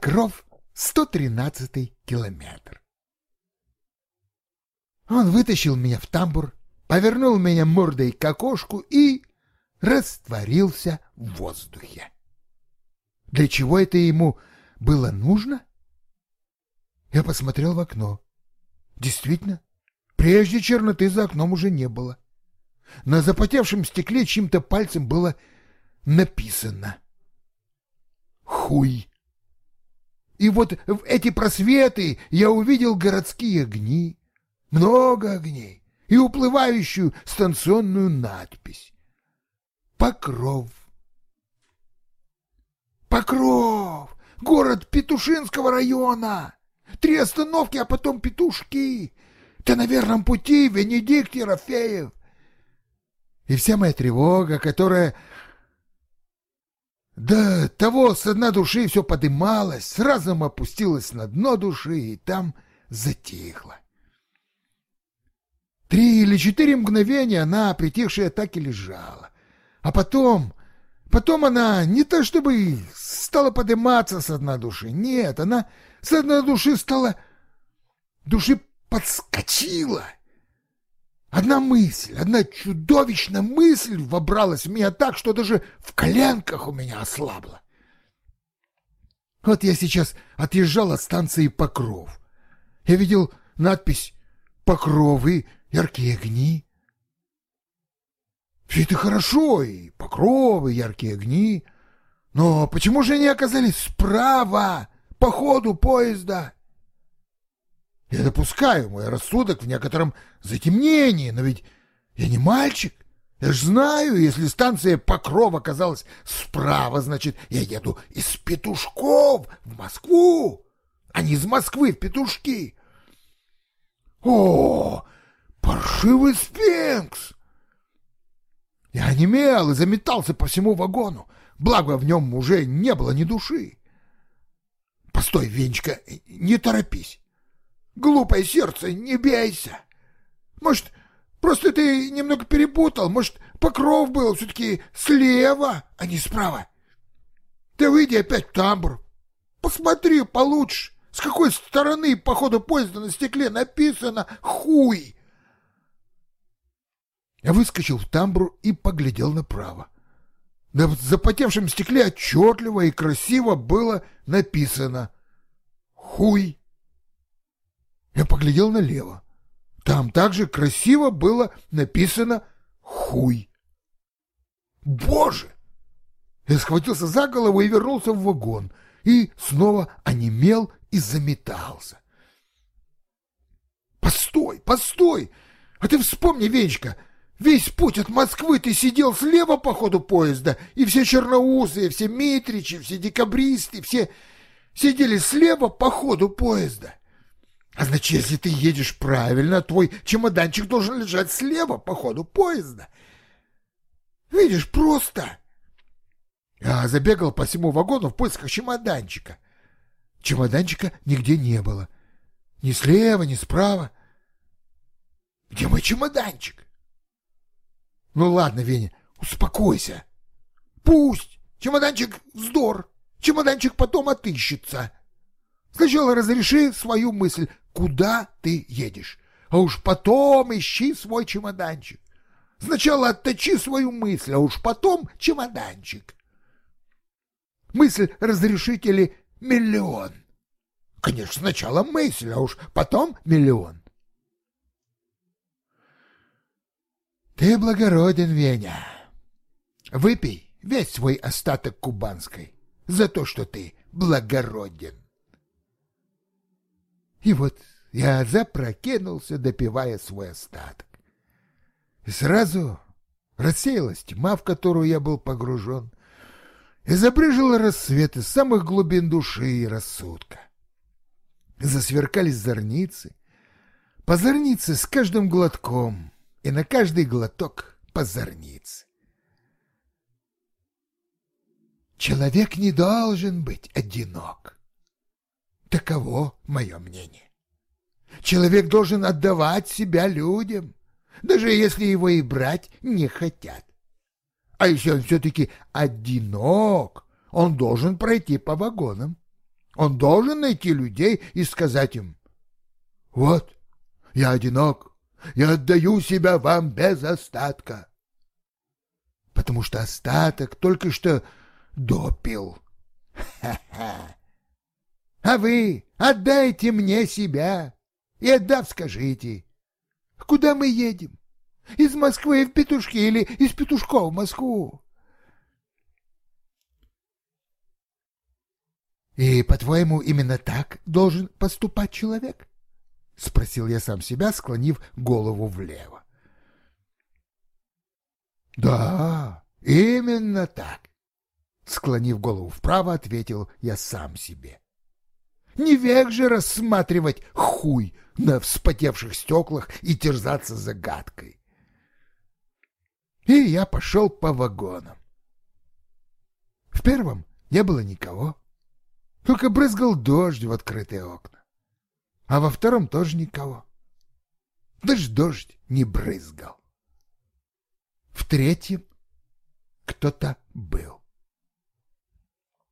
Покров, 113 километр. Он вытащил меня в тамбур, повернул меня мордой к окошку и растворился в воздухе. Для чего это ему было нужно? Я посмотрел в окно. Действительно, прежде черноты за окном уже не было. На запотевшем стекле чьим-то пальцем было написано «Хуй». И вот в эти просветы я увидел городские огни, много огней, и уплывающую станционную надпись «Покров». Покров! Город Петушинского района! Три остановки, а потом Петушки! Ты на верном пути, Венедикт Ерофеев! И вся моя тревога, которая да того с дна души все подымалось, разом опустилась на дно души и там затихла. Три или четыре мгновения она, притихшая, так и лежала. А потом, потом она не то чтобы стала подниматься с дна души, нет, она с дна души стала, души подскочила — Одна мысль, одна чудовищная мысль вобралась в меня так, что даже в коленках у меня ослабла. Вот я сейчас отъезжал от станции Покров. Я видел надпись «Покров» и яркие огни. Все это хорошо, и покровы, яркие огни. Но почему же они оказались справа, по ходу поезда? Я допускаю мой рассудок в некотором затемнении, но ведь я не мальчик. Я ж знаю, если станция Покров оказалась справа, значит, я еду из Петушков в Москву, а не из Москвы в Петушки. О, паршивый спинкс! Я онемел и заметался по всему вагону, благо в нем уже не было ни души. Постой, Венечка, не торопись. Глупое сердце, не бейся. Может, просто ты немного перепутал. Может, покров был все-таки слева, а не справа. Ты выйди опять в тамбур. Посмотри получше, с какой стороны по ходу поезда на стекле написано «Хуй». Я выскочил в тамбур и поглядел направо. На запотевшем стекле отчетливо и красиво было написано «Хуй». Я поглядел налево. Там также красиво было написано «Хуй». Боже! Я схватился за голову и вернулся в вагон, и снова онемел и заметался. Постой, постой! А ты вспомни, Венечка, весь путь от Москвы ты сидел слева по ходу поезда, и все черноусые, все митричи, все декабристы, все сидели слева по ходу поезда. А значит, если ты едешь правильно, твой чемоданчик должен лежать слева по ходу поезда. Видишь, просто. Я забегал по всему вагону в поисках чемоданчика. Чемоданчика нигде не было. Ни слева, ни справа. Где мой чемоданчик? Ну ладно, Веня, успокойся. Пусть. Чемоданчик вздор. Чемоданчик потом отыщется. Сначала разреши свою мысль, куда ты едешь, а уж потом ищи свой чемоданчик. Сначала отточи свою мысль, а уж потом чемоданчик. Мысль разрешители миллион. Конечно, сначала мысль, а уж потом миллион. Ты благороден, Веня. Выпей весь свой остаток кубанской за то, что ты благороден. И вот я запрокинулся, допивая свой остаток. И сразу рассеялась тьма, в которую я был погружен, и забрыжил рассвет из самых глубин души и рассудка. Засверкались зорницы, по зорнице с каждым глотком, и на каждый глоток по зорнице. Человек не должен быть одинок. Таково мое мнение. Человек должен отдавать себя людям, даже если его и брать не хотят. А если он все-таки одинок, он должен пройти по вагонам. Он должен найти людей и сказать им, «Вот, я одинок, я отдаю себя вам без остатка». Потому что остаток только что допил. Ха-ха. А вы отдайте мне себя и отдав скажите, куда мы едем? Из Москвы в Петушки или из Петушков в Москву? И, по-твоему, именно так должен поступать человек? — спросил я сам себя, склонив голову влево. — Да, именно так. Склонив голову вправо, ответил я сам себе. Не век же рассматривать хуй на вспотевших стеклах и терзаться загадкой. И я пошел по вагонам. В первом не было никого. Только брызгал дождь в открытые окна. А во втором тоже никого. Даже дождь не брызгал. В третьем кто-то был.